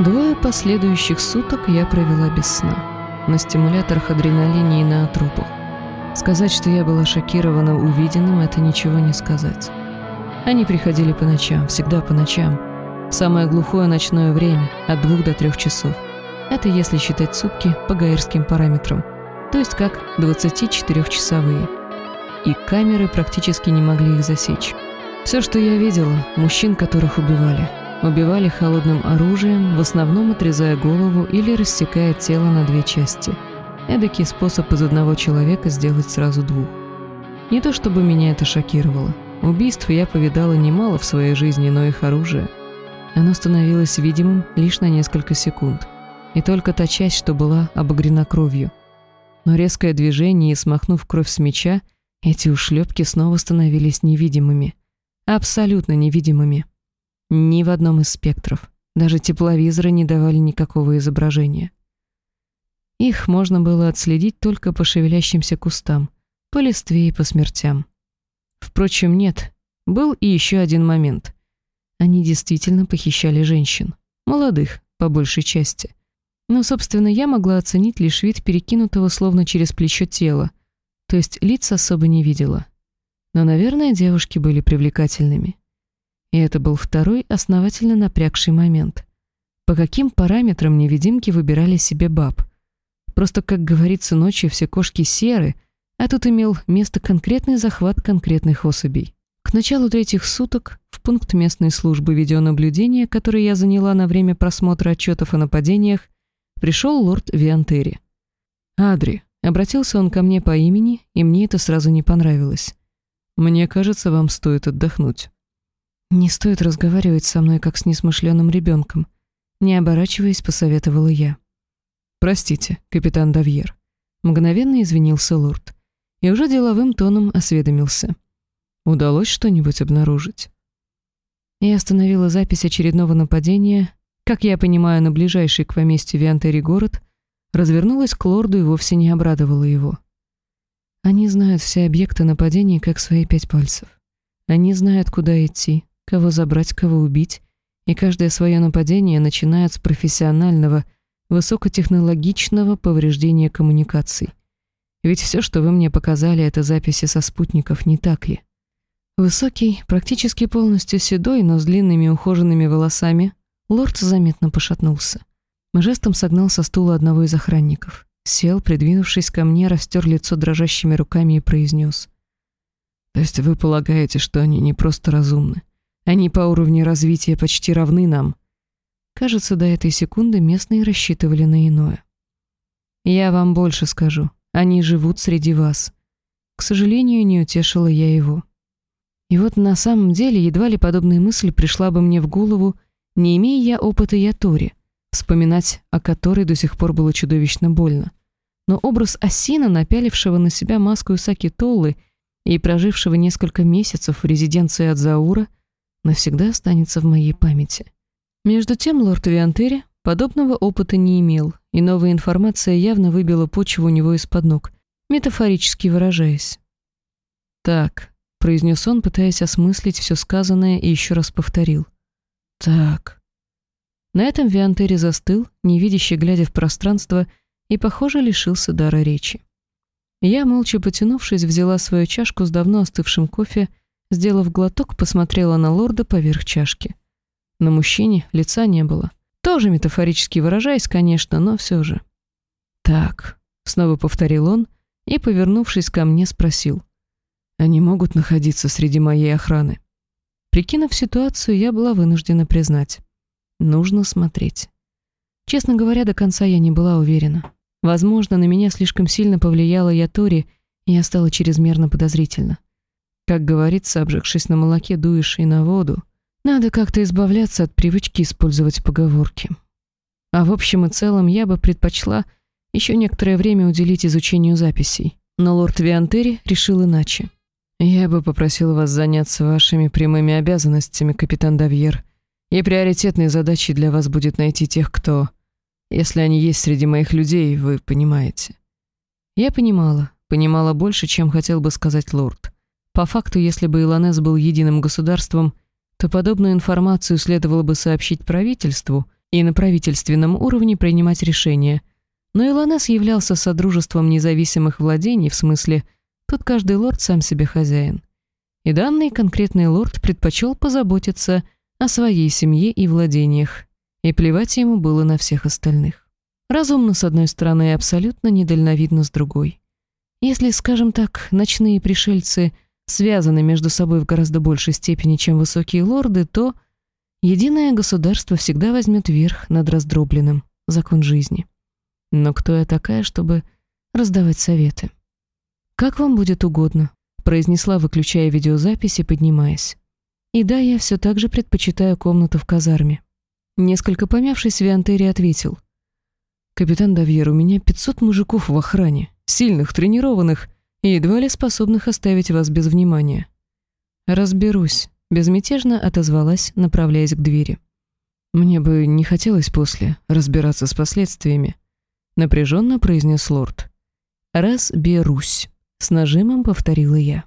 Двое последующих суток я провела без сна. На стимуляторах адреналине и на трупах. Сказать, что я была шокирована увиденным, это ничего не сказать. Они приходили по ночам, всегда по ночам. Самое глухое ночное время, от двух до трех часов. Это если считать сутки по гаирским параметрам, то есть как 24-часовые. И камеры практически не могли их засечь. Все, что я видела, мужчин, которых убивали – Убивали холодным оружием, в основном отрезая голову или рассекая тело на две части. Эдакий способ из одного человека сделать сразу двух. Не то чтобы меня это шокировало. Убийств я повидала немало в своей жизни, но их оружие. Оно становилось видимым лишь на несколько секунд. И только та часть, что была обогрена кровью. Но резкое движение и смахнув кровь с меча, эти ушлепки снова становились невидимыми. Абсолютно невидимыми. Ни в одном из спектров. Даже тепловизоры не давали никакого изображения. Их можно было отследить только по шевелящимся кустам, по листве и по смертям. Впрочем, нет, был и еще один момент. Они действительно похищали женщин. Молодых, по большей части. Но, собственно, я могла оценить лишь вид перекинутого словно через плечо тела, то есть лиц особо не видела. Но, наверное, девушки были привлекательными. И это был второй основательно напрягший момент. По каким параметрам невидимки выбирали себе баб? Просто, как говорится, ночью все кошки серы, а тут имел место конкретный захват конкретных особей. К началу третьих суток в пункт местной службы видеонаблюдения, который я заняла на время просмотра отчетов о нападениях, пришел лорд Виантери. «Адри», — обратился он ко мне по имени, и мне это сразу не понравилось. «Мне кажется, вам стоит отдохнуть». «Не стоит разговаривать со мной, как с несмышленым ребенком», не оборачиваясь, посоветовала я. «Простите, капитан Давьер». Мгновенно извинился лорд и уже деловым тоном осведомился. «Удалось что-нибудь обнаружить?» Я остановила запись очередного нападения, как я понимаю, на ближайший к поместью Виантери город, развернулась к лорду и вовсе не обрадовала его. Они знают все объекты нападений, как свои пять пальцев. Они знают, куда идти, кого забрать, кого убить, и каждое свое нападение начинает с профессионального, высокотехнологичного повреждения коммуникаций. Ведь все, что вы мне показали, это записи со спутников, не так ли? Высокий, практически полностью седой, но с длинными ухоженными волосами, лорд заметно пошатнулся. Жестом согнал со стула одного из охранников. Сел, придвинувшись ко мне, растер лицо дрожащими руками и произнес. «То есть вы полагаете, что они не просто разумны, они по уровню развития почти равны нам. Кажется, до этой секунды местные рассчитывали на иное. Я вам больше скажу. Они живут среди вас. К сожалению, не утешила я его. И вот на самом деле едва ли подобная мысль пришла бы мне в голову, не имея я опыта Ятори, вспоминать о которой до сих пор было чудовищно больно. Но образ Асина, напялившего на себя маску Исаки Толлы и прожившего несколько месяцев в резиденции Адзаура, навсегда останется в моей памяти. Между тем лорд Виантери подобного опыта не имел, и новая информация явно выбила почву у него из-под ног, метафорически выражаясь. «Так», — произнес он, пытаясь осмыслить все сказанное, и еще раз повторил. «Так». На этом Виантери застыл, невидяще глядя в пространство, и, похоже, лишился дара речи. Я, молча потянувшись, взяла свою чашку с давно остывшим кофе Сделав глоток, посмотрела на лорда поверх чашки. На мужчине лица не было. Тоже метафорически выражаясь, конечно, но все же. «Так», — снова повторил он и, повернувшись ко мне, спросил. «Они могут находиться среди моей охраны?» Прикинув ситуацию, я была вынуждена признать. Нужно смотреть. Честно говоря, до конца я не была уверена. Возможно, на меня слишком сильно повлияла Ятори, и я стала чрезмерно подозрительна. Как говорится, обжегшись на молоке, дуешь и на воду. Надо как-то избавляться от привычки использовать поговорки. А в общем и целом я бы предпочла еще некоторое время уделить изучению записей. Но лорд Виантери решил иначе. «Я бы попросил вас заняться вашими прямыми обязанностями, капитан Давьер, и приоритетной задачей для вас будет найти тех, кто... Если они есть среди моих людей, вы понимаете». Я понимала, понимала больше, чем хотел бы сказать лорд. По факту, если бы Илонес был единым государством, то подобную информацию следовало бы сообщить правительству и на правительственном уровне принимать решения. Но Илонес являлся содружеством независимых владений, в смысле, тут каждый лорд сам себе хозяин. И данный конкретный лорд предпочел позаботиться о своей семье и владениях, и плевать ему было на всех остальных. Разумно с одной стороны и абсолютно недальновидно с другой. Если, скажем так, ночные пришельцы связаны между собой в гораздо большей степени, чем высокие лорды, то единое государство всегда возьмет верх над раздробленным, закон жизни. Но кто я такая, чтобы раздавать советы? «Как вам будет угодно», — произнесла, выключая видеозапись и поднимаясь. «И да, я все так же предпочитаю комнату в казарме». Несколько помявшись, Виантери ответил. «Капитан Давьер, у меня 500 мужиков в охране, сильных, тренированных и едва ли способных оставить вас без внимания». «Разберусь», — безмятежно отозвалась, направляясь к двери. «Мне бы не хотелось после разбираться с последствиями», — напряженно произнес лорд. «Разберусь», — с нажимом повторила я.